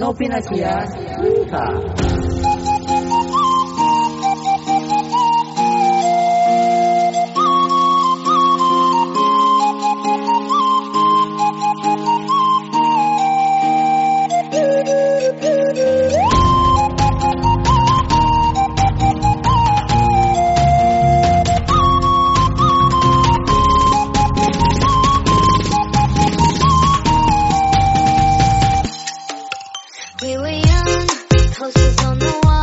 Novinasia. Yeehaw. posters on the wall.